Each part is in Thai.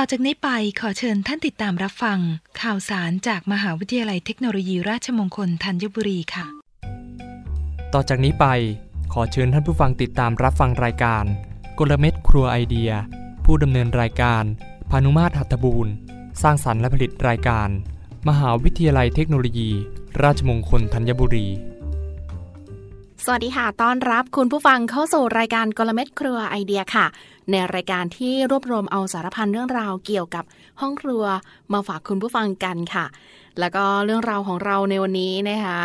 ต่อจากนี้ไปขอเชิญท่านติดตามรับฟัง ข่าวสารจากมหาวิทยาลัยเทคโนโลยีราชมงคลธัญบุรีค่ะ ต่อจากนี้ไปขอเชิญท่านผู้ฟังติดตามรับฟังรายการ กลเม็ดครัวไอเดีย ผู้ดำเนินรายการพานุมาตรหัตถบูรณ์ สร้างสรรค์และผลิตรายการ มหาวิทยาลัยเทคโนโลยี ราชมงคลธัญบุรีสวัสดีค่ะ ต้อนรับคุณผู้ฟังเข้าสู่รายการกลเม็ดครัวไอเดียค่ะ ในรายการที่รวบรวมเอาสารพันเรื่องราวเกี่ยวกับห้องครัวมาฝากคุณผู้ฟังกันค่ะ แล้วก็เรื่องราวของเราในวันนี้นะคะ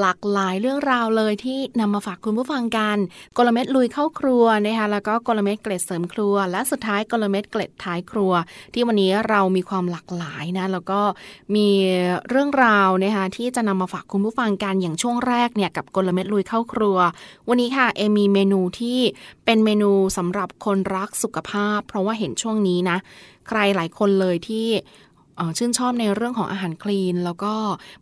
หลากหลายเรื่องราวเลยที่นำมาฝากคุณผู้ฟังกันกลเม็ดลุยเข้าครัวนะคะแล้วก็กลเม็ดเกล็ดเสริมครัว และสุดท้ายกลเม็ดเกล็ดท้ายครัว ที่วันนี้เรามีความหลากหลายนะแล้วก็มีเรื่องราวนะคะที่จะนำมาฝากคุณผู้ฟังกันอย่างช่วงแรกเนี่ยกับกลเม็ดลุยเข้าครัว วันนี้ค่ะเอมีเมนูที่เป็นเมนูสำหรับคนรักสุขภาพ เพราะว่าเห็นช่วงนี้นะใครหลายคนเลยที่ ชื่นชอบในเรื่องของอาหารคลีน แล้วก็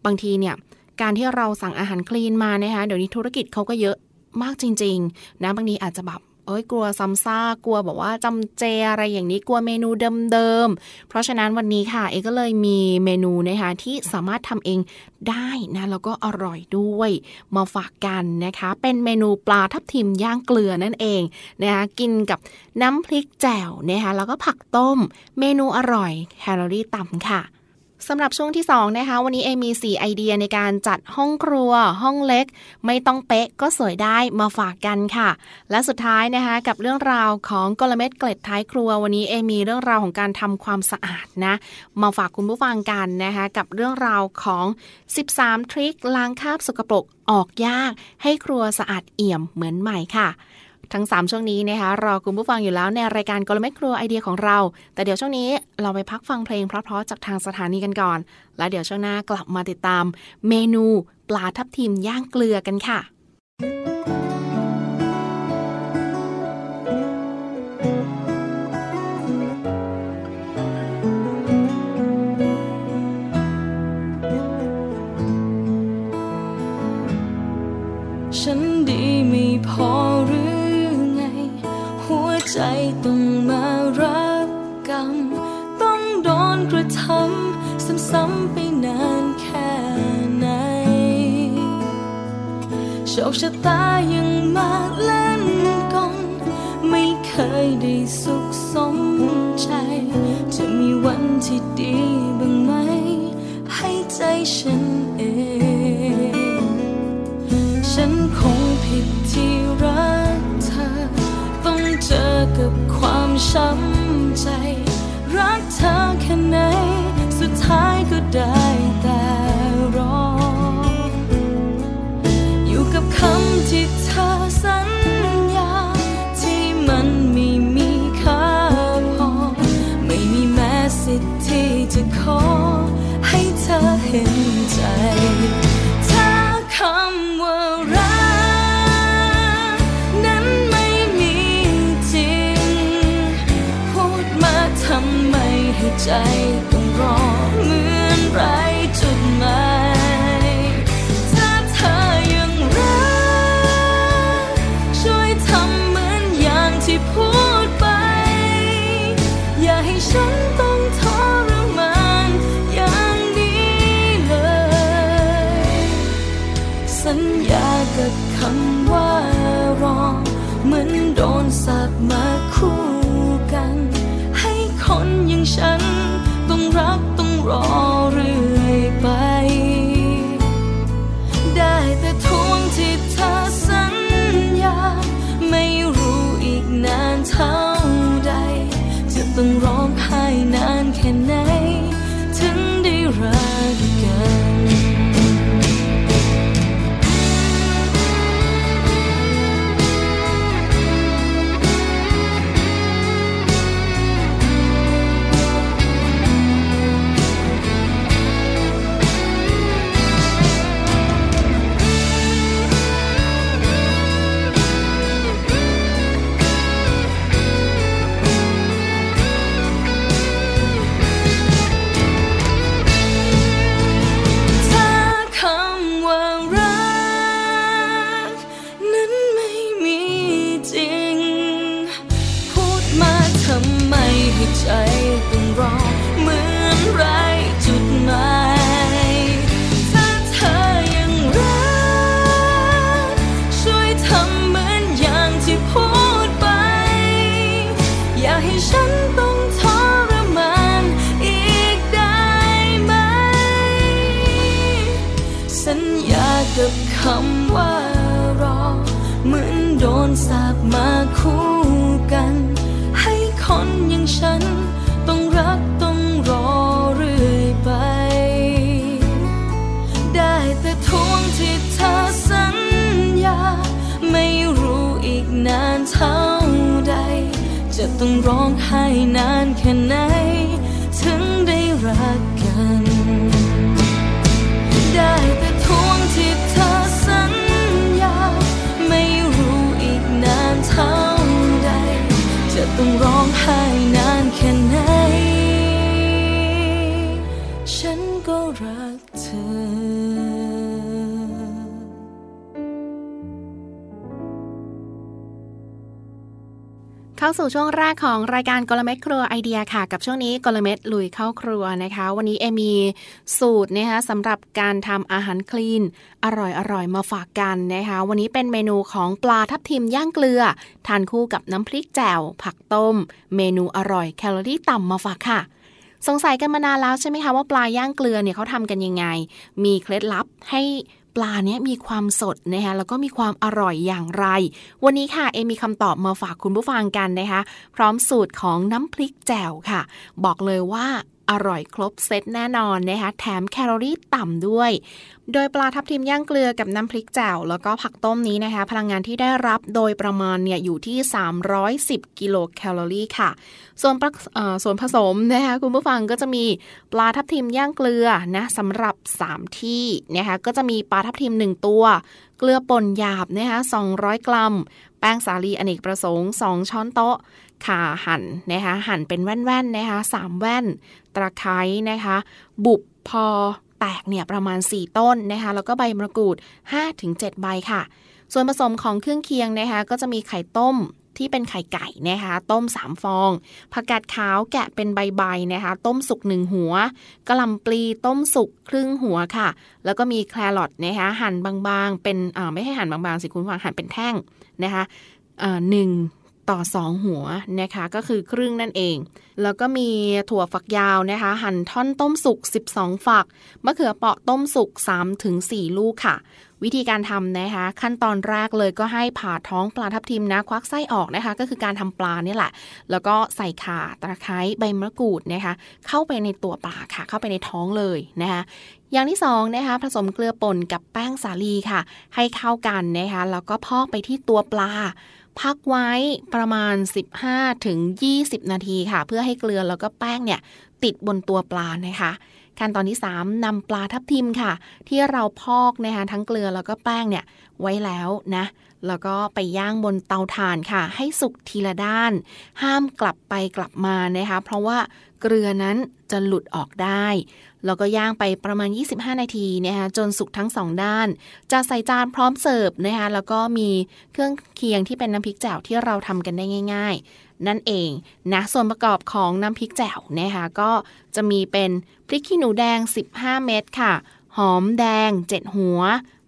บางทีเนี่ยการที่เราสั่งอาหารคลีนมานะคะเดี๋ยวนี้ธุรกิจเขาก็เยอะมากจริง ๆ นะบางทีอาจจะแบบ เอ้ยกลัวซ้ำซากกลัวแบอกว่าจำเจอะไรอย่างนี้กลัวเมนูเดิมๆ เพราะฉะนั้นวันนี้ค่ะ เอก็เลยมีเมนูนะคะที่สามารถทำเองได้นะแล้วก็อร่อยด้วยมาฝากกันนะคะ เป็นเมนูปลาทับทิมย่างเกลือนั่นเองนะคะกินกับน้ำพริกแจ่วนะคะแล้วก็ผักต้ม เมนูอร่อยแคลอรี่ต่ำค่ะ สำหรับช่วงที่2นะคะวันนี้เอมี 4 ไอเดียในการจัดห้องครัว ห้องเล็ก ไม่ต้องเป๊ะก็สวยได้มาฝากกันค่ะ และสุดท้ายนะคะกับเรื่องราวของกลเม็ดเกล็ดท้ายครัว วันนี้เอมีเรื่องราวของการทำความสะอาดนะมาฝากคุณผู้ฟังกันนะคะกับเรื่องราวของ 13 ทริคล้างคราบสกปรกออกยาก ให้ครัวสะอาดเอี่ยมเหมือนใหม่ค่ะ ทั้ง 3 ช่วงนี้นะคะรอคุณผู้ฟังอยู่แล้วในรายการกลเม็ดครัวไอเดียของเรา แต่เดี๋ยวช่วงนี้เราไปพักฟังเพลงเพราะๆจากทางสถานีกันก่อน แล้วเดี๋ยวช่วงหน้ากลับมาติดตาม เมนูปลาทับทิมย่างเกลือกันค่ะ โชคชะตายังมาเล่นกลไม่เคยได้สุขสมใจ จะมีวันที่ดีบ้างไหม ให้ใจฉันเอง ฉันคงผิดที่รักเจอกับความช้ำใจ ฉันต้องทรมานอย่างนี้เลย สัญญากับคำว่ารอเหมือนโดนสาบมาคู่กัน ให้คนอย่างฉันต้องรักต้องรอ จะต้องร้องไห้นานแค่ไหน ถึงได้รักกัน ได้แต่ทวงที่เธอสัญญา ไม่รู้อีกนานเท่าใด จะต้องร้องไห้นานแค่ไหน ฉันก็รัก เข้าสู่ช่วงแรกของรายการกลเม็ดครัวไอเดียค่ะ กับช่วงนี้กลเม็ดลุยเข้าครัวนะคะ วันนี้เอมีสูตรนะคะสำหรับการทำอาหารคลีน อร่อยอร่อยมาฝากกันนะคะ วันนี้เป็นเมนูของปลาทับทิมย่างเกลือ ทานคู่กับน้ำพริกแจ่ว ผักต้ม เมนูอร่อยแคลอรี่ต่ำมาฝากค่ะสงสัยกันมานานแล้วใช่ไหมคะว่าปลาย่างเกลือเนี่ยเขาทำกันยังไง มีเคล็ดลับให้ ปลาเนี้ยมีความสดนะคะแล้วก็มีความอร่อยอย่างไร วันนี้ค่ะเอมีคำตอบมาฝากคุณผู้ฟังกันนะคะ พร้อมสูตรของน้ำพริกแจ่วค่ะ บอกเลยว่า อร่อยครบเซตแน่นอนนะคะแถมแคลอรี่ต่ำด้วย โดยปลาทับทิมย่างเกลือกับน้ำพริกแจ่วแล้วก็ผักต้มนี้นะคะ พลังงานที่ได้รับโดยประมาณเนี่ยอยู่ที่ 310 กิโลแคลอรี่ค่ะ ส่วนส่วนผสมนะคะคุณผู้ฟังก็จะมีปลาทับทิมย่างเกลือนะสำหรับ 3 ที่นะคะก็จะมีปลาทับทิม 1 ตัว เกลือป่นหยาบนะคะ200 กรัม แป้งสาลีอเนกประสงค์ 2 ช้อนโต๊ะ ข่าหั่นนะคะหั่นเป็นแว่นๆนะคะ3แว่น ตะไคร้นะคะ บุบพอแตกเนี่ยประมาณ 4 ต้นนะคะแล้วก็ใบมะกรูด 5-7 ใบค่ะ ส่วนผสมของเครื่องเคียงนะคะก็จะมีไข่ต้มที่เป็นไข่ไก่นะคะ ต้ม 3 ฟองผักกาดขาวแกะเป็นใบๆนะคะ ต้มสุกหนึ่งหัวกะหล่ำปลีต้มสุกครึ่งหัวค่ะ แล้วก็มีแครอทนะคะหั่นบางๆ เป็นไม่ให้หั่นบางๆ สิคุณฟังหั่นเป็นแท่งนะคะหนึ่ง ต่อ 2 หัวนะคะก็คือครึ่งนั่นเอง แล้วก็มีถั่วฝักยาวนะคะ หั่นท่อนต้มสุก 12 ฝัก มะเขือเปราะต้มสุก 3-4 ลูกค่ะ วิธีการทำนะคะ ขั้นตอนแรกเลยก็ให้ผ่าท้องปลาทับทิมนะ ควักไส้ออกนะคะ ก็คือการทำปลาเนี่ยแหละ แล้วก็ใส่ข่าตะไคร้ใบมะกรูดนะคะ เข้าไปในตัวปลาค่ะ เข้าไปในท้องเลยนะคะอย่างที่สองนะคะผสมเกลือป่นกับแป้งสาลีค่ะ ให้เข้ากันนะคะแล้วก็พอกไปที่ตัวปลา พักไว้ประมาณ 15ถึง20นาทีค่ะ เพื่อให้เกลือแล้วก็แป้งเนี่ยติดบนตัวปลานะคะขั้นตอนที่ 3นำปลาทับทิมค่ะ ที่เราพอกนะคะทั้งเกลือแล้วก็แป้งเนี่ยไว้แล้วนะ แล้วก็ไปย่างบนเตาถ่านค่ะ ให้สุกทีละด้าน ห้ามกลับไปกลับมานะคะ เพราะว่าเกลือนั้น จะหลุดออกได้ แล้วก็ย่างไปประมาณ 25 นาทีนะคะจนสุกทั้งสองด้าน จะใส่จานพร้อมเสิร์ฟนะคะแล้วก็มีเครื่องเคียงที่เป็นน้ำพริกแจ่วที่เราทำกันได้ง่าย ๆ นั่นเองนะส่วนประกอบของน้ำพริกแจ่วนะคะก็จะมีเป็นพริกขี้หนูแดง 15 เม็ดค่ะ หอมแดง 7 หัว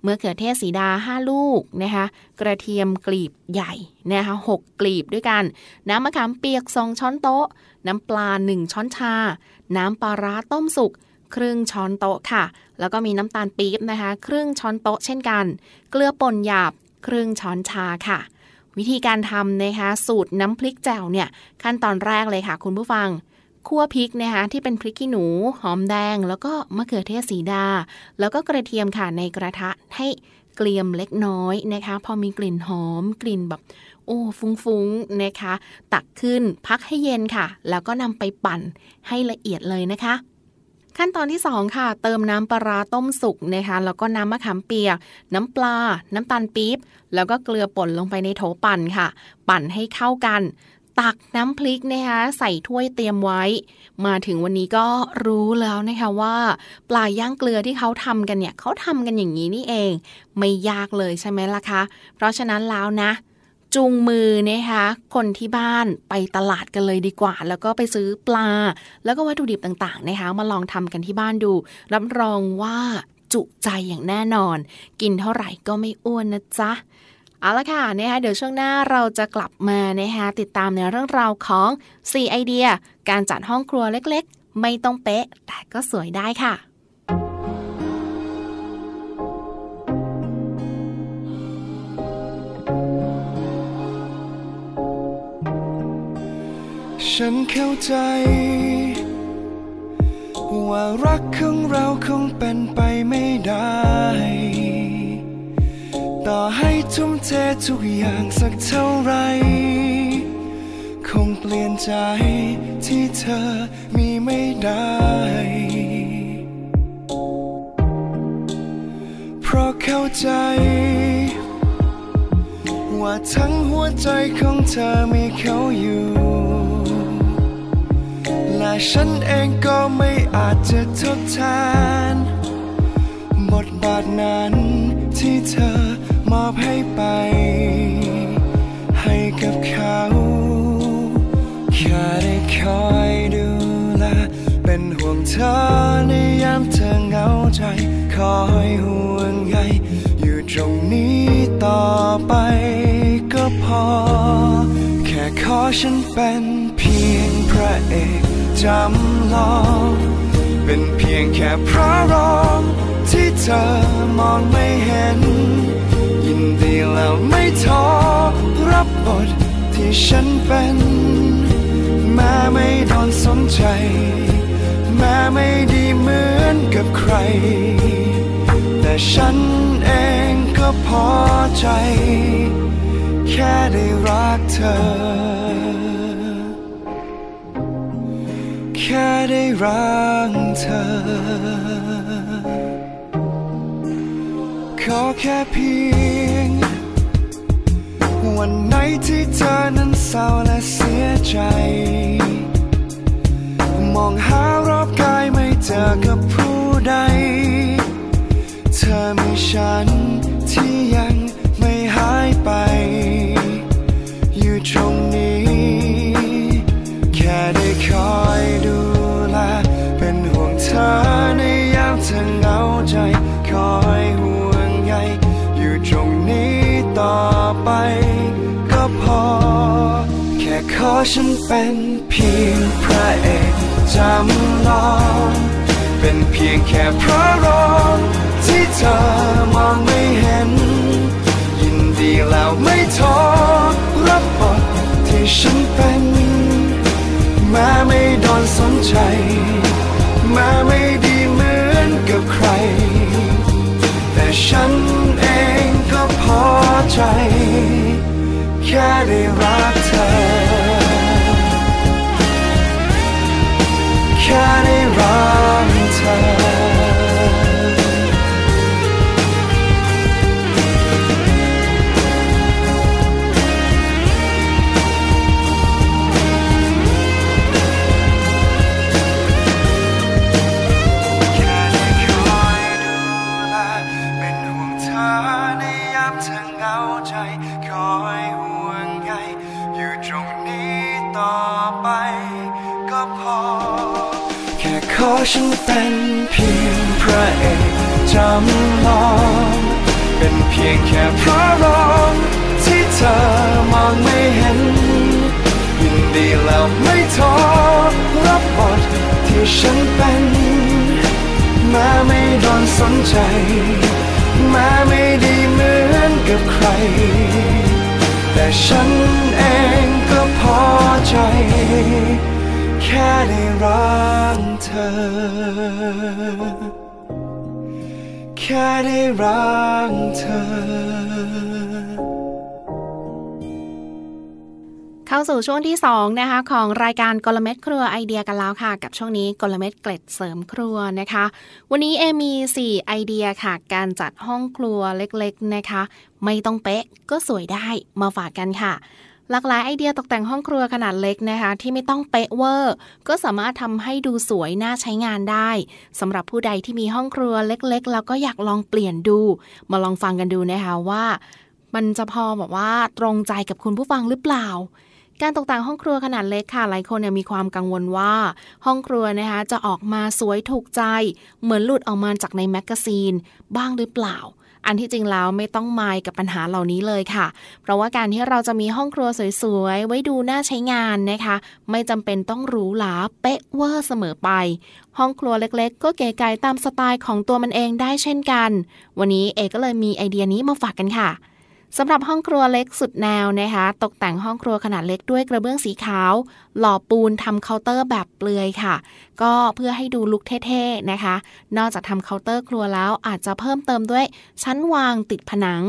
มะเขือเทศสีดา 5 ลูกนะคะ กระเทียมกลีบใหญ่นะคะ6กลีบด้วยกัน น้ำมะขามเปียก 2 ช้อนโต๊ะ น้ำปลา 1 ช้อนชา น้ำปลาร้าต้มสุกครึ่งช้อนโต๊ะค่ะ แล้วก็มีน้ำตาลปี๊บนะคะ ครึ่งช้อนโต๊ะเช่นกัน เกลือป่นหยาบ ครึ่งช้อนชาค่ะ วิธีการทำนะคะสูตรน้ำพริกแจ่วเนี่ยขั้นตอนแรกเลยค่ะ คุณผู้ฟังคั่วพริกนะคะที่เป็นพริกขี้หนู หอมแดง แล้วก็มะเขือเทศสีดา แล้วก็กระเทียมค่ะในกระทะให้ เกลียมเล็กน้อยนะคะ พอมีกลิ่นหอม กลิ่นแบบโอ้ฟุ้งๆนะคะ ตักขึ้นพักให้เย็นค่ะ แล้วก็นำไปปั่นให้ละเอียดเลยนะคะ ขั้นตอนที่ 2 ค่ะ เติมน้ำปลาร้าต้มสุกนะคะ แล้วก็น้ำมะขามเปียก น้ำปลา น้ำตาลปี๊บ แล้วก็เกลือป่นลงไปในโถปั่นค่ะ ปั่นให้เข้ากัน ตักน้ำพริกนะคะใส่ถ้วยเตรียมไว้ มาถึงวันนี้ก็รู้แล้วนะคะว่าปลาย่างเกลือที่เขาทำกันเนี่ยเขาทำกันอย่างนี้นี่เอง ไม่ยากเลยใช่ไหมล่ะคะ เพราะฉะนั้นแล้วนะจูงมือนะคะคนที่บ้านไปตลาดกันเลยดีกว่า แล้วก็ไปซื้อปลา แล้วก็วัตถุดิบต่างๆนะคะมาลองทำกันที่บ้านดู รับรองว่าจุใจอย่างแน่นอน กินเท่าไหร่ก็ไม่อ้วนนะจ๊ะ เอาละค่ะนะคะเดี๋ยวช่วงหน้าเราจะกลับมานะคะติดตามในเรื่องราวของ 4 ไอเดีย การจัดห้องครัวเล็กๆ ไม่ต้องเป๊ะ แต่ก็สวยได้ค่ะฉันเข้าใจ ว่ารักของเราคงเป็นไป ทุ่มเททุกอย่างสักเท่าไร คงเปลี่ยนใจที่เธอมีไม่ได้ เพราะเข้าใจ ว่าทั้งหัวใจของเธอมีเขาอยู่ และฉันเองก็ไม่อาจจะทดแทน บทบาทนั้นที่เธอ มอบให้ไป ให้กับเขา แค่ได้คอยดูแล เป็นห่วงเธอในยามเธอเหงาใจ คอยห่วงใยอยู่ตรงนี้ต่อไปก็พอ แค่ขอฉันเป็นเพียงพระเอกจำลองเป็นเพียงแค่พระรองที่เธอมองไม่เห็น ดีแล้วไม่ท้อรับบทที่ฉันเป็นแม้ไม่โดนสนใจ แม้ไม่ดีเหมือนกับใคร แต่ฉันเองก็พอใจ แค่ได้รักเธอ แค่ได้รักเธอ ขอแค่เพียง วันไหนที่เธอนั้นเศร้าและเสียใจ มองหารอบกายไม่เจอกับผู้ใด เธอมีฉันที่ยังไม่หายไป อยู่ตรงนี้ แค่ได้คอยดูแลเป็นห่วงเธอในยามเธอเหงาใจ แค่ขอฉันเป็นเพียงพระเอกจำลอง เป็นเพียงแค่พระรองที่เธอมองไม่เห็น ยินดีแล้วไม่ท้อรับบทที่ฉันเป็นแม้ไม่โดนสนใจแม้ไม่ดีเหมือนกับใคร แต่ฉันเองก็พอใจ แค่ได้รักเธอ แค่ได้รักเธอ ฉันเป็นเพียงพระเอกจำลอง เป็นเพียงแค่พระรองที่เธอมองไม่เห็น ยินดีแล้วไม่ท้อรับบทที่ฉันเป็นแม้ไม่โดนสนใจแม้ไม่ดีเหมือนกับใคร แต่ฉันเองก็พอใจ แค่ได้รักเธอ แค่ได้รักเธอเข้าสู่ช่วงที่2นะคะของรายการกลเม็ดครัวไอเดียกันแล้วค่ะ กับช่วงนี้กลเม็ดเกล็ดเสริมครัวนะคะ วันนี้เอมี4ไอเดียค่ะ การจัดห้องครัวเล็กๆนะคะ ไม่ต้องเป๊ะก็สวยได้มาฝากกันค่ะ หลากหลายไอเดียตกแต่งห้องครัวขนาดเล็กนะคะ ที่ไม่ต้องเป๊ะเวอร์ ก็สามารถทำให้ดูสวยน่าใช้งานได้สำหรับผู้ใดที่มีห้องครัวเล็กๆ แล้วก็อยากลองเปลี่ยนดู มาลองฟังกันดูนะคะว่า มันจะพอแบบว่าตรงใจกับคุณผู้ฟังหรือเปล่าการตกแต่งห้องครัวขนาดเล็กค่ะ หลายคนเนี่ยมีความกังวลว่า ห้องครัวนะคะจะออกมาสวยถูกใจ เหมือนหลุดออกมาจากใน magazine บ้างหรือเปล่า อันที่จริงแล้วไม่ต้องมายกับปัญหาเหล่านี้เลยค่ะ เพราะว่าการที่เราจะมีห้องครัวสวยๆ ไว้ดูน่าใช้งานนะคะ ไม่จำเป็นต้องหรูหราเป๊ะเวอร์เสมอไป ห้องครัวเล็กๆ ก็เก๋ไก๋ตามสไตล์ของตัวมันเองได้เช่นกัน วันนี้เอกก็เลยมีไอเดียนี้มาฝากกันค่ะ สำหรับห้องครัวเล็กสุดแนวนะคะ ตกแต่งห้องครัวขนาดเล็กด้วยกระเบื้องสีขาว หล่อปูนทำเคาน์เตอร์แบบเปลือยค่ะ ก็เพื่อให้ดู look เท่ๆนะคะ นอกจากทำเคาน์เตอร์ครัวแล้วอาจจะเพิ่มเติมด้วยชั้นวางติดผนัง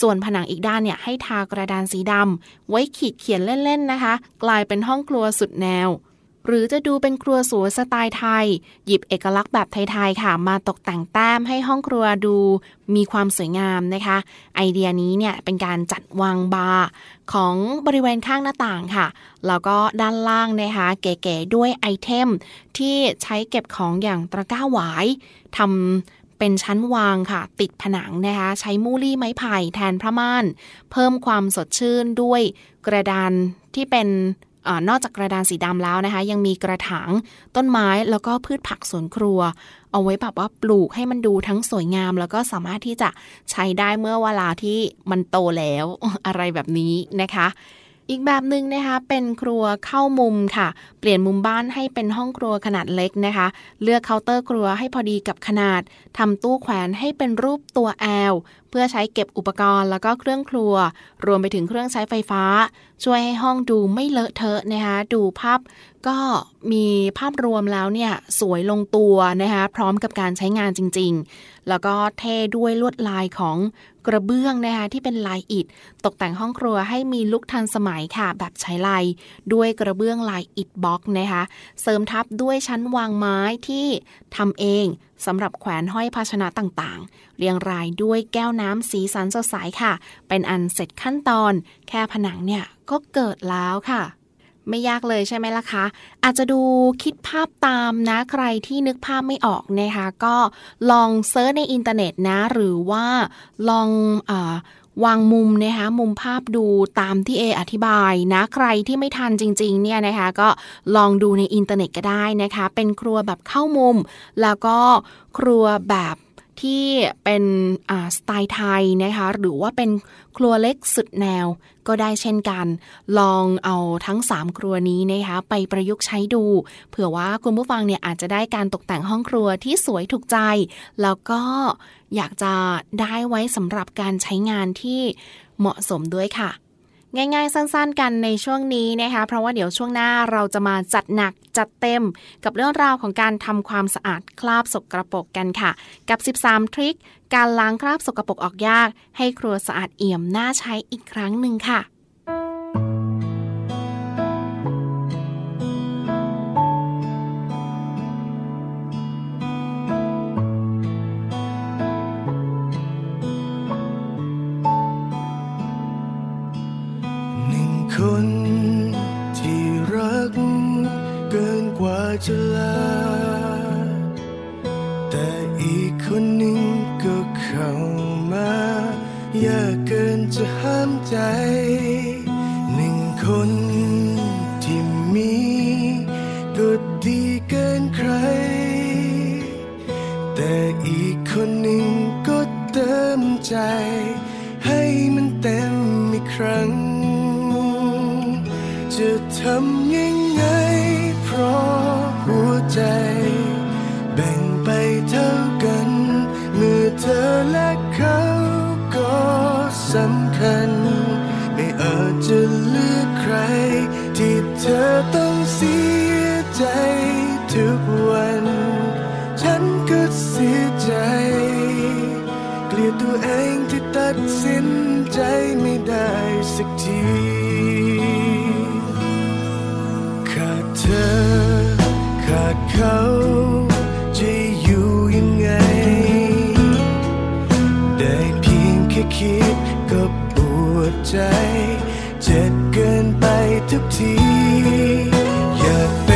ส่วนผนังอีกด้านเนี่ยให้ทากระดานสีดำไว้ขีดเขียนเล่นๆนะคะ กลายเป็นห้องครัวสุดแนว หรือจะดูเป็นครัวสวยสไตล์ไทย หยิบเอกลักษณ์แบบไทยๆค่ะ มาตกแต่งแต้มให้ห้องครัวดูมีความสวยงามนะคะ ไอเดียนี้เนี่ยเป็นการจัดวางบาร์ของบริเวณข้างหน้าต่างค่ะ แล้วก็ด้านล่างนะคะเก๋ๆด้วยไอเทม ที่ใช้เก็บของอย่างตะกร้าหวายทำเป็นชั้นวางค่ะ ติดผนังนะคะ ใช้มูลี่ไม้ไผ่แทนพระม่าน เพิ่มความสดชื่นด้วยกระดานที่เป็น อนอกจากกระดานสีดำแล้วนะคะ ยังมีกระถางต้นไม้แล้วก็พืชผักสวนครัว เอาไว้แบบว่าปลูกให้มันดูทั้งสวยงาม แล้วก็สามารถที่จะใช้ได้เมื่อเวลาที่มันโตแล้วอะไรแบบนี้นะคะอีกแบบหนึ่งนะคะเป็นครัวเข้ามุมค่ะ เปลี่ยนมุมบ้านให้เป็นห้องครัวขนาดเล็กนะคะ เลือกเคาน์เตอร์ครัวให้พอดีกับขนาดทำตู้แขวนให้เป็นรูปตัวแอล เพื่อใช้เก็บอุปกรณ์แล้วก็เครื่องครัว รวมไปถึงเครื่องใช้ไฟฟ้า ช่วยให้ห้องดูไม่เลอะเทอะนะคะดูภาพก็มีภาพรวมแล้วเนี่ยสวยลงตัวนะคะพร้อมกับการใช้งานจริง ๆ แล้วก็เท่ด้วยลวดลายของกระเบื้องนะคะที่เป็นลายอิฐ ตกแต่งห้องครัวให้มีลุคทันสมัยค่ะ แบบใช้ลายด้วยกระเบื้องลายอิฐบล็อกนะคะเสริมทับด้วยชั้นวางไม้ที่ทำเอง สำหรับแขวนห้อยภาชนะต่างๆ เรียงรายด้วยแก้วน้ำสีสันสดใสค่ะ เป็นอันเสร็จขั้นตอน แค่ผนังเนี่ยก็เกิดแล้วค่ะไม่ยากเลยใช่ไหมล่ะคะ อาจจะดูคิดภาพตามนะใครที่นึกภาพไม่ออกนะคะ ก็ลอง search ในอินเทอร์เน็ตนะ หรือว่าลองอ วางมุมนะคะมุมภาพดูตามที่เออธิบายนะใครที่ไม่ทันจริงๆเนี่ยนะคะก็ลองดูในอินเทอร์เน็ตก็ได้นะคะ เป็นครัวแบบเข้ามุม แล้วก็ครัวแบบ ที่เป็นสไตล์ไทยนะคะหรือว่าเป็นครัวเล็กสุดแนวก็ได้เช่นกัน ลองเอาทั้ง 3 ครัวนี้นะคะไปประยุกต์ใช้ดู เผื่อว่าคุณผู้ฟังเนี่ยอาจจะได้การตกแต่งห้องครัวที่สวยถูกใจ แล้วก็อยากจะได้ไว้สำหรับการใช้งานที่เหมาะสมด้วยค่ะ ง่ายๆ สั้นๆ กันในช่วงนี้นะคะ เพราะว่าเดี๋ยวช่วงหน้าเราจะมาจัดหนักจัดเต็ม กับเรื่องราวของการทำความสะอาดคราบสกรปรกกันค่ะ กับ 13 ทริคการล้างคราบสกรปรกออกยาก ให้ครัวสะอาดเอี่ยมน่าใช้อีกครั้งหนึ่งค่ะ ก็ดีเกินใคร แต่อีกคนหนึ่งก็เติมใจ ดสินใจไม่ได้สักที ขาดเธอ ขาดเขาจะอยู่ยังไง ได้เพียงแค่คิดก็ปวดใจ เจ็บเกินไปทุกที อยาก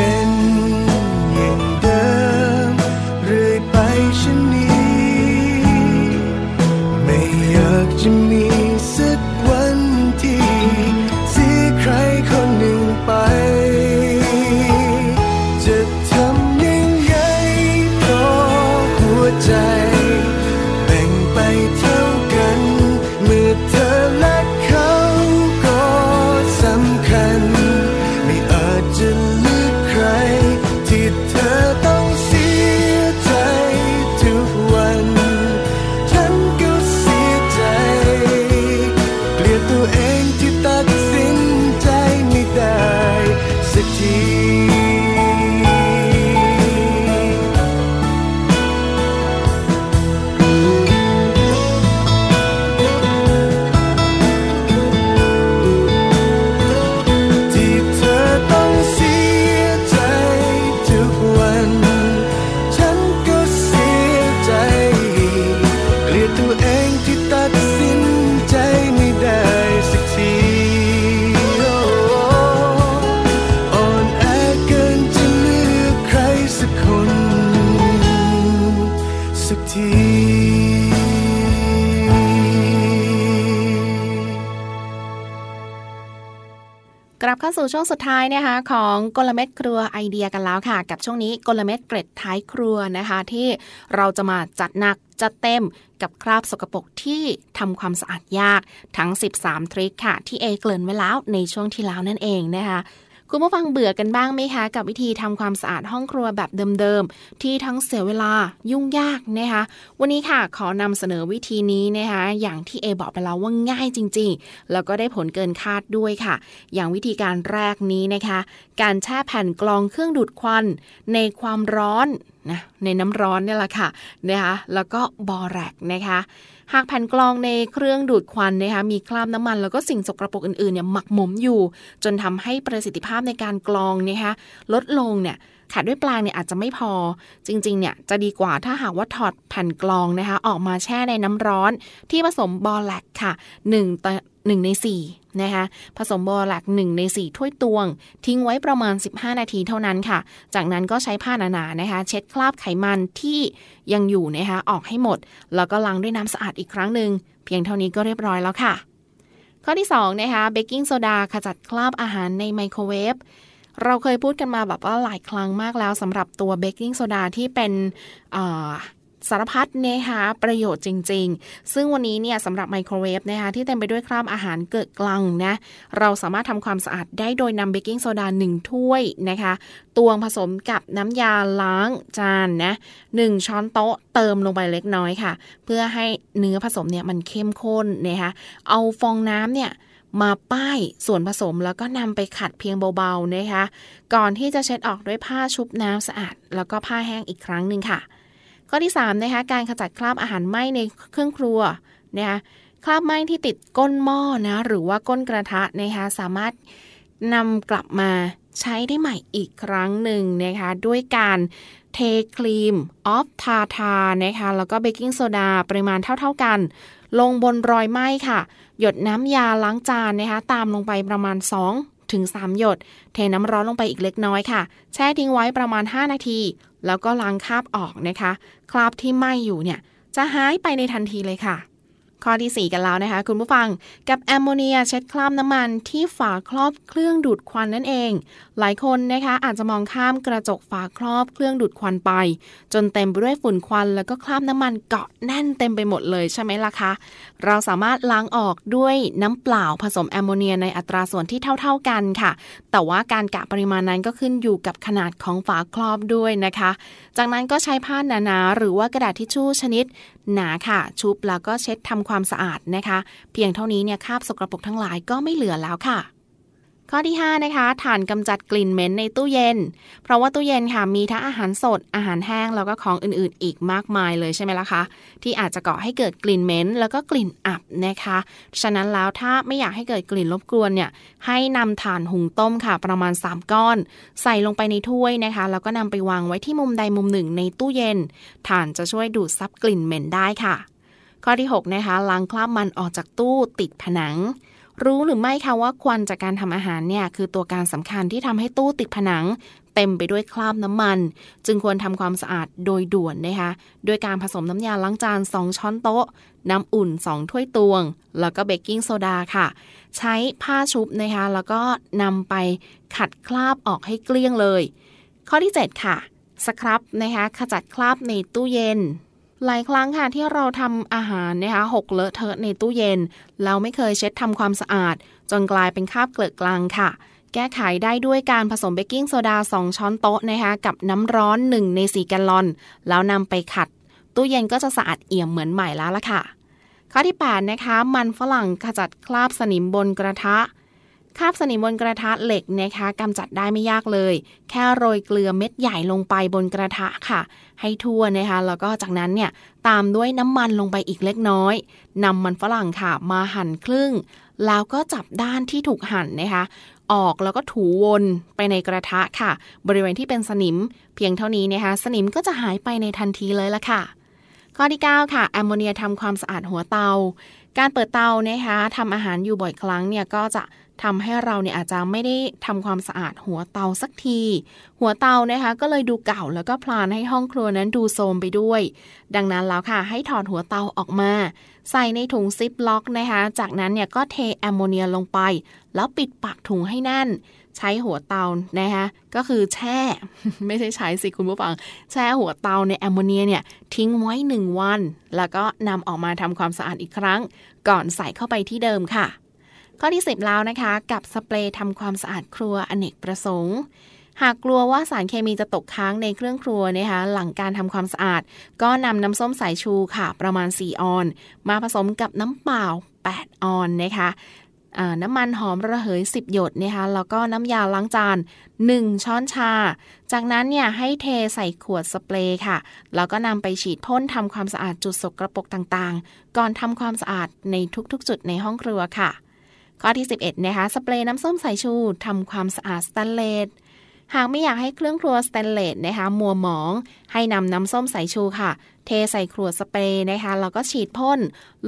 สู่ช่วงสุดท้ายนะคะ ของกลเม็ดครัวไอเดียกันแล้วค่ะ กับช่วงนี้กลเม็ดเกร็ดท้ายครัวนะคะ ที่เราจะมาจัดหนักจัดเต็มกับคราบสกปรกที่ทำความสะอาดยากทั้ง 13 ทริคค่ะ ที่เอเกริ่นไว้แล้วในช่วงที่แล้วนั่นเองนะคะ คุณผู้ฟังเบื่อกันบ้างไหมคะ กับวิธีทำความสะอาดห้องครัวแบบเดิมๆ ที่ทั้งเสียเวลายุ่งยากนะคะ วันนี้ค่ะขอนำเสนอวิธีนี้นะคะ อย่างที่เอบอกไปแล้วว่าง่ายจริง ๆ แล้วก็ได้ผลเกินคาดด้วยค่ะ อย่างวิธีการแรกนี้นะคะ การแช่แผ่นกรองเครื่องดูดควันในความร้อนนะในน้ำร้อนเนี่ยแหละค่ะนะคะแล้วก็บอแรกนะคะ หากแผ่นกรองในเครื่องดูดควันนะคะมีคราบน้ำมันแล้วก็สิ่งสกรปรกอื่นๆเนี่ยหมักหมมอยู่ จนทำให้ประสิทธิภาพในการกรองนะคะลดลงเนี่ยขัดด้วยปลางเนี่ยอาจจะไม่พอ จริงๆ เนี่ยจะดีกว่าถ้าหากว่าถอดแผ่นกรองนะคะ ออกมาแช่ในน้ำร้อนที่ผสมบอแลกค่ะ1ต่อ1ใน4 นะคะผสมบอแลก1 ใน 4 ถ้วยตวง ทิ้งไว้ประมาณ 15 นาทีเท่านั้นค่ะ จากนั้นก็ใช้ผ้าหนาๆนะคะ เช็ดคราบไขมันที่ยังอยู่นะคะออกให้หมด แล้วก็ล้างด้วยน้ำสะอาดอีกครั้งหนึ่งเพียงเท่านี้ก็เรียบร้อยแล้วค่ะ ข้อที่2นะคะเบกกิ้งโซดาขจัดคราบอาหารในไมโครเวฟเราเคยพูดกันมาแบบว่าหลายครั้งมากแล้วสำหรับตัวเบกกิ้งโซดาที่เป็น สารพัดนะคะประโยชน์จริง ๆ ซึ่งวันนี้เนี่ยสำหรับไมโครเวฟนะคะที่เต็มไปด้วยคราบอาหารเกิดกลังนะเราสามารถทำความสะอาดได้โดยนำเบกกิ้งโซดา1ถ้วยนะคะตวงผสมกับน้ำยาล้างจานนะหช้อนโต๊ะเติมลงไปเล็กน้อยค่ะ เพื่อให้เนื้อผสมเนี่ยมันเข้มข้นนะคะเอาฟองน้ำเนี่ยมาป้ายส่วนผสมแล้วก็นำไปขัดเพียงเบาๆนะคะ ก่อนที่จะเช็ดออกด้วยผ้าชุบน้ำสะอาด แล้วก็ผ้าแห้งอีกครั้งหนึ่งค่ะ ข้อที่3นะคะการขจัดคราบอาหารไหม้ในเครื่องครัวนะคะคราบไหม้ที่ติดก้นหม้อนะหรือว่าก้นกระทะนะคะสามารถนำกลับมาใช้ได้ใหม่อีกครั้งหนึ่งนะคะด้วยการเทครีมออฟทาทานะคะแล้วก็เบกกิ้งโซดาปริมาณเท่าๆกัน ลงบนรอยไหม้ค่ะ หยดน้ำยาล้างจานนะคะตามลงไปประมาณ 2 ถึง 3 หยด เทน้ำร้อนลงไปอีกเล็กน้อยค่ะ แช่ทิ้งไว้ประมาณ 5 นาที แล้วก็ล้างคราบออกนะคะ คราบที่ไหม้อยู่เนี่ย จะหายไปในทันทีเลยค่ะ ข้อที่ 4 กันแล้วนะคะคุณผู้ฟังกับแอมโมเนียเช็ดคราบน้ำมันที่ฝาครอบเครื่องดูดควันนั่นเอง หลายคนนะคะอาจจะมองข้ามกระจกฝาครอบเครื่องดูดควันไป จนเต็มไปด้วยฝุ่นควันแล้วก็คราบน้ำมันเกาะแน่นเต็มไปหมดเลยใช่ไหมล่ะคะ เราสามารถล้างออกด้วยน้ำเปล่าผสมแอมโมเนียในอัตราส่วนที่เท่า ๆกันค่ะ แต่ว่าการกะปริมาณนั้นก็ขึ้นอยู่กับขนาดของฝาครอบด้วยนะคะ จากนั้นก็ใช้ผ้าหนาๆหรือว่ากระดาษทิชชู่ชนิด หนาค่ะ ชุบแล้วก็เช็ดทำความสะอาดนะคะ เพียงเท่านี้เนี่ยคราบสกรปรกทั้งหลายก็ไม่เหลือแล้วค่ะ ข้อที่ 5 นะคะถ่านกำจัดกลิ่นเหม็นในตู้เย็น เพราะว่าตู้เย็นค่ะมีทั้งอาหารสด อาหารแห้งแล้วก็ของอื่นๆ อีกมากมายเลยใช่ไหมล่ะคะที่อาจจะก่อให้เกิดกลิ่นเหม็นแล้วก็กลิ่นอับนะคะ ฉะนั้นแล้วถ้าไม่อยากให้เกิดกลิ่นรบกวนเนี่ยให้นำถ่านหุงต้มค่ะ ประมาณ 3 ก้อน ใส่ลงไปในถ้วยนะคะ แล้วก็นำไปวางไว้ที่มุมใดมุมหนึ่งในตู้เย็นถ่านจะช่วยดูดซับกลิ่นเหม็นได้ค่ะ ข้อที่ 6 นะคะล้างคราบมันออกจากตู้ติดผนัง รู้หรือไม่คะว่าควันจากการทำอาหารเนี่ยคือตัวการสำคัญที่ทำให้ตู้ติดผนัง เต็มไปด้วยคราบน้ำมัน จึงควรทำความสะอาดโดยด่วนนะคะด้วยการผสมน้ำยาล้างจาน 2 ช้อนโต๊ะ น้ำอุ่น 2 ถ้วยตวง แล้วก็เบกกิ้งโซดาค่ะ ใช้ผ้าชุบนะคะแล้วก็นำไปขัดคราบออกให้เกลี้ยงเลย ข้อที่ 7 ค่ะสครับนะคะขจัดคราบในตู้เย็น หลายครั้งค่ะที่เราทำอาหารนะคะหกเลอะเทอะในตู้เย็นแล้วไม่เคยเช็ดทำความสะอาด จนกลายเป็นคราบเกลือกลางค่ะ แก้ไขได้ด้วยการผสมเบกกิ้งโซดา 2 ช้อนโต๊ะนะคะกับน้ำร้อน 1 ใน 4 แกลลอน แล้วนำไปขัด ตู้เย็นก็จะสะอาดเอี่ยมเหมือนใหม่แล้วล่ะค่ะ ข้อที่ 8 นะคะ มันฝรั่งขจัดคราบสนิมบนกระทะ คาบสนิมบนกระทะเหล็กนะคะกำจัดได้ไม่ยากเลย แค่โรยเกลือเม็ดใหญ่ลงไปบนกระทะค่ะ ให้ทั่วนะคะแล้วก็จากนั้นเนี่ยตามด้วยน้ำมันลงไปอีกเล็กน้อยนำมันฝรั่งค่ะมาหั่นครึ่ง แล้วก็จับด้านที่ถูกหั่นนะคะออกแล้วก็ถูวนไปในกระทะค่ะ บริเวณที่เป็นสนิม เพียงเท่านี้นะคะสนิมก็จะหายไปในทันทีเลยละค่ะ ข้อที่ 9 ค่ะแอมโมเนียทำความสะอาดหัวเตา การเปิดเตานะคะทำอาหารอยู่บ่อยครั้งเนี่ยก็จะ ทำให้เราเนี่ยอาจจะไม่ได้ทำความสะอาดหัวเตาสักที หัวเตานะคะ ก็เลยดูเก่าแล้วก็พาลให้ห้องครัวนั้นดูโทรมไปด้วย ดังนั้นแล้วค่ะ ให้ถอดหัวเตาออกมา ใส่ในถุงซิปล็อกนะคะ จากนั้นเนี่ยก็เทแอมโมเนียลงไป แล้วปิดปากถุงให้แน่น ใช้หัวเตานะคะก็คือแช่ ไม่ใช่ใช้สิคุณผู้ฟัง แช่หัวเตาในแอมโมเนียเนี่ยทิ้งไว้1วัน แล้วก็นำออกมาทำความสะอาดอีกครั้ง ก่อนใส่เข้าไปที่เดิมค่ะ ข้อที่ 10 แล้วนะคะ กับสเปรย์ทำความสะอาดครัวอเนกประสงค์ หากกลัวว่าสารเคมีจะตกค้างในเครื่องครัวนะคะหลังการทำความสะอาด ก็นำน้ำส้มสายชูค่ะ ประมาณ 4 ออน มาผสมกับน้ำเปล่า 8 ออนนะคะน้ำมันหอมระเหย 10 หยดนะคะแล้วก็น้ำยาล้างจาน 1 ช้อนชา จากนั้นเนี่ยให้เทใส่ขวดสเปรย์ค่ะ แล้วก็นำไปฉีดพ่นทำความสะอาดจุดสกรปรกต่างๆ ก่อนทำความสะอาดในทุกๆ จุดในห้องครัวค่ะ ข้อที่ 11 นะคะ สเปรย์น้ำส้มสายชูทำความสะอาดสแตนเลส หากไม่อยากให้เครื่องครัวสแตนเลสนะคะมัวหมอง ให้นำน้ำส้มสายชูค่ะ เทใส่ขวดสเปรย์นะคะแล้วก็ฉีดพ่น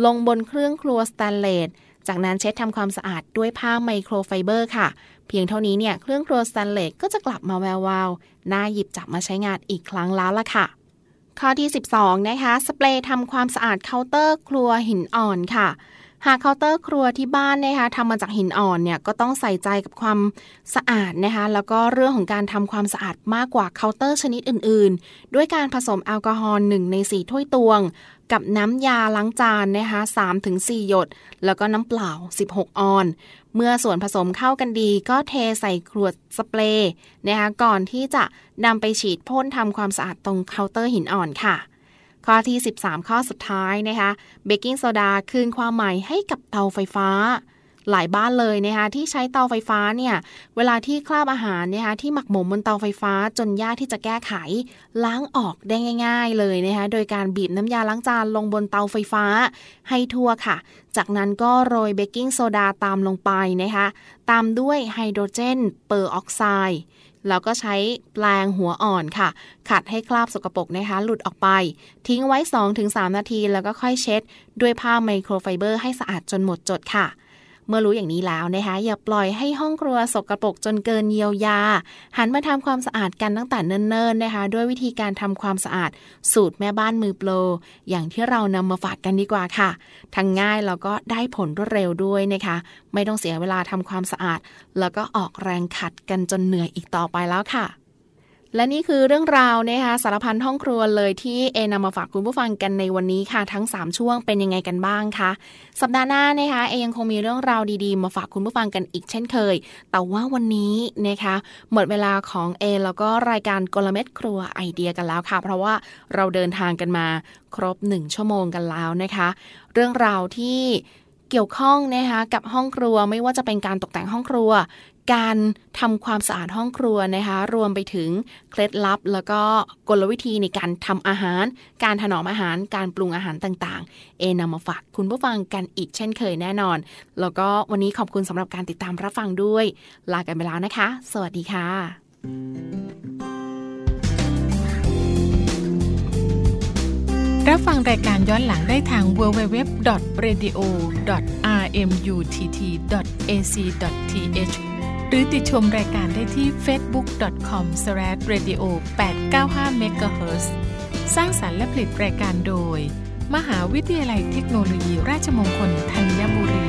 ลงบนเครื่องครัวสแตนเลส จากนั้นเช็ดทำความสะอาดด้วยผ้าไมโครไฟเบอร์ค่ะ เพียงเท่านี้เนี่ยเครื่องครัวสแตนเลสก็จะกลับมาแวววาวน่าหยิบจับมาใช้งานอีกครั้งแล้วล่ะค่ะข้อที่ 12 นะคะ สเปรย์ทำความสะอาดเคาน์เตอร์ครัวหินอ่อนค่ะ หากเคาน์เตอร์ครัวที่บ้านนะคะทำมาจากหินอ่อนเนี่ยก็ต้องใส่ใจกับความสะอาดนะคะแล้วก็เรื่องของการทำความสะอาดมากกว่าเคาน์เตอร์ชนิดอื่น ๆ ด้วยการผสมแอลกอฮอล์1ใน4ถ้วยตวง กับน้ำยาล้างจานนะคะ3-4หยด แล้วก็น้ำเปล่า 16 ออนซ์ เมื่อส่วนผสมเข้ากันดีก็เทใส่ขวดสเปรย์นะคะก่อนที่จะนำไปฉีดพ่นทำความสะอาดตรงเคาน์เตอร์หินอ่อนค่ะ ข้อที่ 13 ข้อสุดท้ายนะคะเบกกิ้งโซดาคืนความใหม่ให้กับเตาไฟฟ้า หลายบ้านเลยนะคะที่ใช้เตาไฟฟ้าเนี่ยเวลาที่คราบอาหารนะคะที่หมักหมมบนเตาไฟฟ้าจนยากที่จะแก้ไข ล้างออกได้ง่าย ๆเลยนะคะโดยการบีบน้ำยาล้างจานลงบนเตาไฟฟ้าให้ทั่วค่ะ จากนั้นก็โรยเบกกิ้งโซดาตามลงไปนะคะตามด้วยไฮโดรเจนเปอร์ออกไซด์ แล้วก็ใช้แปรงหัวอ่อนค่ะ ขัดให้คราบสกปรกนะคะ หลุดออกไป ทิ้งไว้ 2-3 นาที แล้วก็ค่อยเช็ด ด้วยผ้าไมโครไฟเบอร์ให้สะอาดจนหมดจดค่ะ เมื่อรู้อย่างนี้แล้วนะคะ อย่าปล่อยให้ห้องครัวสกรปรกจนเกินเยียวยา หันมาทำความสะอาดกันตั้งแต่เนิ่นๆนะคะ ด้วยวิธีการทำความสะอาดสูตรแม่บ้านมือโปรอย่างที่เรานำมาฝากกันดีกว่าค่ะ ทั้งง่ายแล้วก็ได้ผลรวดเร็วด้วยนะคะ ไม่ต้องเสียเวลาทำความสะอาด แล้วก็ออกแรงขัดกันจนเหนื่อยอีกต่อไปแล้วค่ะ และนี่คือเรื่องราวนะคะสารพันห้องครัวเลยที่เอนำมาฝากคุณผู้ฟังกันในวันนี้ค่ะ ทั้ง 3 ช่วงเป็นยังไงกันบ้างคะสัปดาห์หน้านะคะเอยังคงมีเรื่องราวดีๆ มาฝากคุณผู้ฟังกันอีกเช่นเคย แต่ว่าวันนี้นะคะหมดเวลาของเอแล้วก็รายการกลเม็ดครัวไอเดียกันแล้วค่ะ เพราะว่าเราเดินทางกันมาครบ 1 ชั่วโมงกันแล้วนะคะ เรื่องราวที่เกี่ยวข้องนะคะกับห้องครัวไม่ว่าจะเป็นการตกแต่งห้องครัว การทำความสะอาดห้องครัวนะคะ รวมไปถึงเคล็ดลับ แล้วก็กลวิธีในการทำอาหาร การถนอมอาหาร การปรุงอาหารต่างๆ เอนำมาฝากคุณผู้ฟังกันอีกเช่นเคยแน่นอน แล้วก็วันนี้ขอบคุณสำหรับการติดตามรับฟังด้วย ลากันไปแล้วนะคะ สวัสดีค่ะ รับฟังรายการย้อนหลังได้ทาง www.radio.rmutt.ac.th หรือติดชมรายการได้ที่ facebook.com/radio895 MHz สร้างสรรค์และผลิตรายการโดย มหาวิทยาลัยเทคโนโลยีราชมงคลธัญบุรี